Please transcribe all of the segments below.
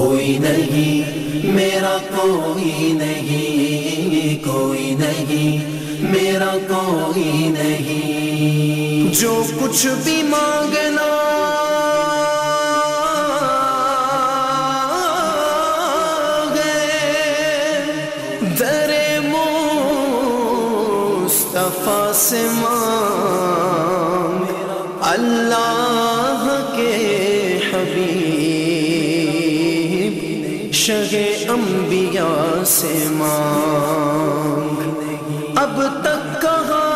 کوئی نہیں، میرا کوئی نہیں کوئی نہیں، میرا کوئی نہیں۔ جو کچھ بھی مانگنا، در مصطفیٰ سے مانگ۔ اللہ شگ انبیاء سے مانگ اب تک کہاں؟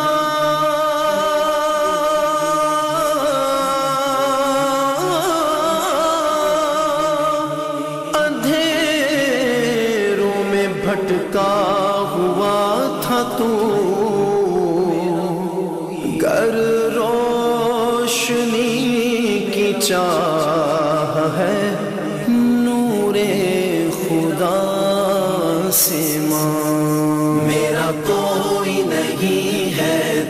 اندھیروں میں بھٹکا ہوا تھا تو۔ گر روشنی کی چاہ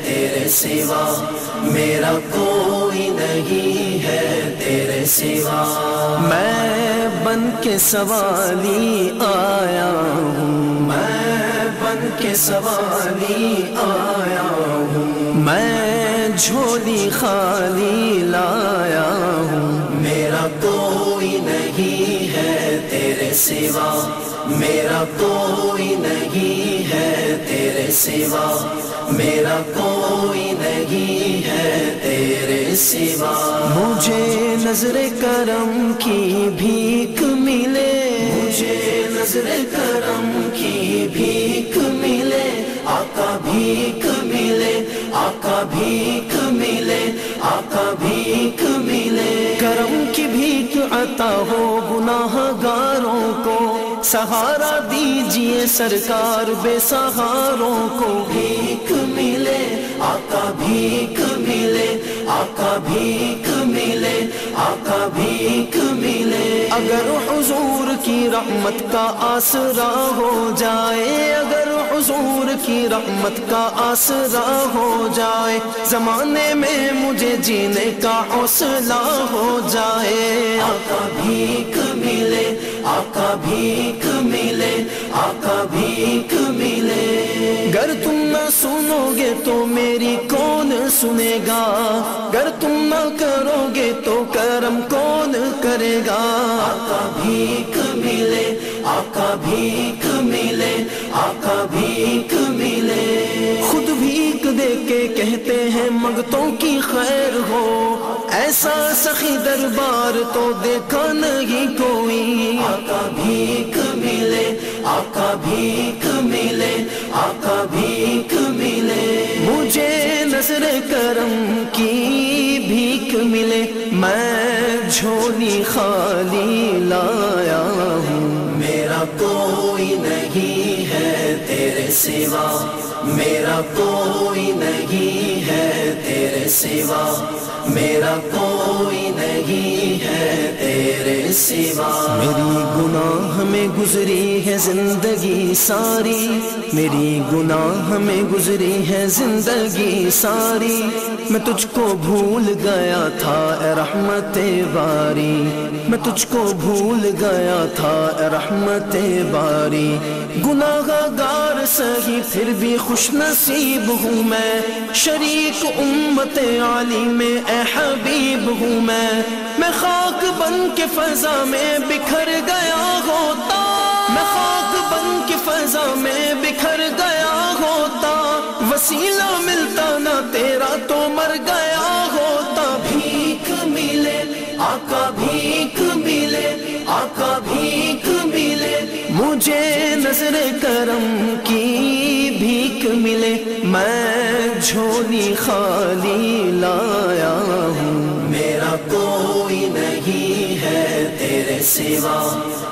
تیرے سوا، میرا کوئی نہیں ہے تیرے سوا۔ میں بن کے سوالی آیا ہوں۔ میں بن کے سوالی آیا ہوں۔ میں جھولی خالی لایا ہوں۔ میرا کوئی نہیں ہے تیرے سوا۔ میرا کوئی نہیں ہے سوا، میرا کوئی نہیں ہے تیرے سوا۔ مجھے نظر کرم کی بھیک ملے۔ مجھے نظر کرم سہارا دیجیے سرکار بے سہاروں کو۔ بھیک ملے آقا بھیک ملے آقا بھیک ملے آقا بھیک ملے۔ اگر حضور کی رحمت کا آسرا ہو جائے اگر حضور کی رحمت کا آسرا ہو جائے زمانے میں مجھے جینے کا حوصلہ ہو جائے۔ آقا بھیک آقا بھیک ملے، آقا بھیک ملے۔ گر تم نہ سنو گے تو میری کون سنے گا؟ گر تم نہ کرو گے تو کرم کون کرے گا؟ آقا بھیک ملے آقا بھیک ملے آقا بھیک ملے۔ خود بھیک دے کے کہتے ہیں منگتوں کی خیر ہو۔ ایسا سخی دربار تو دیکھا نہیں کوئی۔ آقا بھیک ملے آقا بھیک ملے آقا بھیک ملے۔ مجھے نظر کرم کی بھیک ملے۔ میں جھولی خالی لایا۔ کوئی نہیں ہے تیرے سوا۔ میرا کوئی نہیں ہے تیرے سوا، میرا کوئی نہیں ہے تیرے سوا۔ میری گناہ میں گزری ہے زندگی ساری۔ میری گناہ میں گزری ہے زندگی ساری۔ میں تجھ کو بھول گیا تھا، اے رحمت باری۔ میں تجھ کو بھول گیا تھا، اے رحمت باری۔ گناہ گار سہی پھر بھی خوش نصیب ہوں میں، شریک امت عالی میں، اے حبیب ہوں میں۔ میں خاک بن کے فضا میں بکھر گیا ہوتا۔ میں خاک بن کے فضا میں بکھر گیا ہوتا۔ وسیلہ ملتا نہ تیرا تو مر گیا ہوتا۔ بھیک ملے، آقا بھیک ملے، آقا بھیک ملے۔ مجھے نظر کرم کی بھیک ملے میں جھولی خالی لایا ہوں۔ میرا کوئی نہیں ہے تیرے سوا،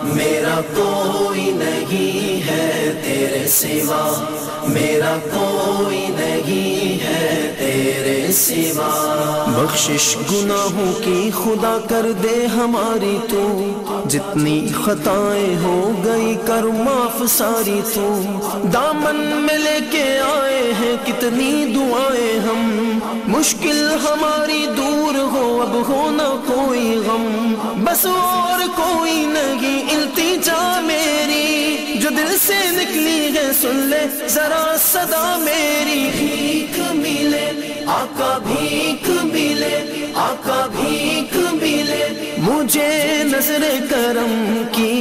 میرا کوئی نہیں ہے تیرے سوا۔ میرا کوئی نہیں ہے تیرے سوا۔ بخشش گناہوں کی خدا کر دے ہماری تو۔ جتنی خطائیں ہو گئی کر معاف ساری تو۔ دامن میں لے کے آئے ہیں کتنی دعائیں ہم۔ مشکل ہماری دور ہو، اب ہونا کوئی غم۔ بس اور کوئی سن لے، ذرا صدا میری بھیک ملے۔ آقا بھیک ملے، آقا بھیک ملے۔ مجھے نظر کرم کی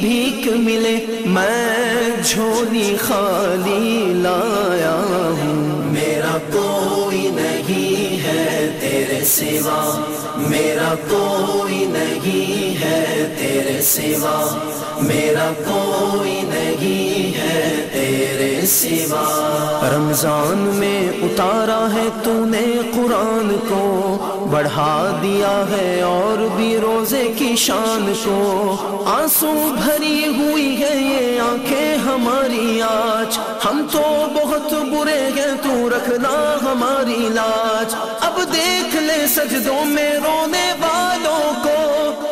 بھیک ملے۔ میں جھولی خالی لایا ہوں۔ میرا کوئی نہیں ہے تیرے سوا۔ میرا کوئی نہیں ہے تیرے سوا، میرا کوئی نہیں ہے تیرے سوا۔ رمضان میں اتارا ہے تو نے قرآن کو، بڑھا دیا ہے اور بھی روزے کی شان کو۔ آنسو بھری ہوئی ہے یہ آنکھیں ہماری آج۔ ہم تو بہت برے ہیں، تو رکھنا ہماری لاج۔ اب دیکھ لے سجدوں میں رونے والوں کو،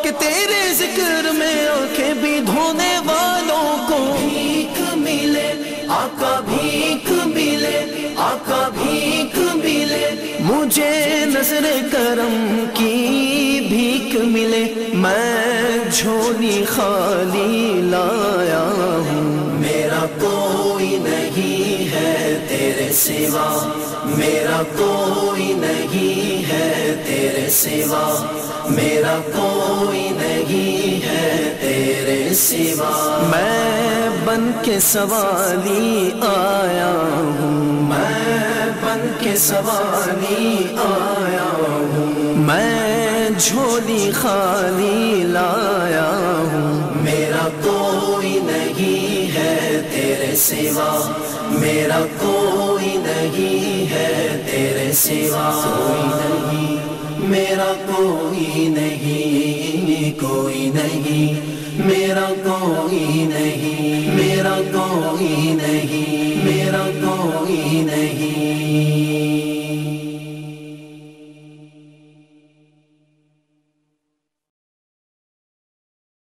کہ تیرے ذکر میں آنکھیں بھی دھونے والوں کو۔ بھیک ملے، آقا بھیک ملے، آقا بھیک ملے۔ مجھے نظر کرم کی بھیک ملے، میں جھولی خالی لایا ہوں۔ سوا، میرا کوئی نہیں ہے تیرے سوا۔ میرا کوئی نہیں ہے تیرے سوا۔ میں بن کے سوالی آیا ہوں۔ میں بن کے سوالی آیا ہوں۔ میں جھولی خالی لایا ہوں۔ میرا کوئی سوا میرا کوئی نہیں ہے تیرے سوا کوئی نہیں میرا کوئی نہیں کوئی نہیں، میرا کوئی نہیں، میرا کوئی نہیں، میرا کوئی نہیں۔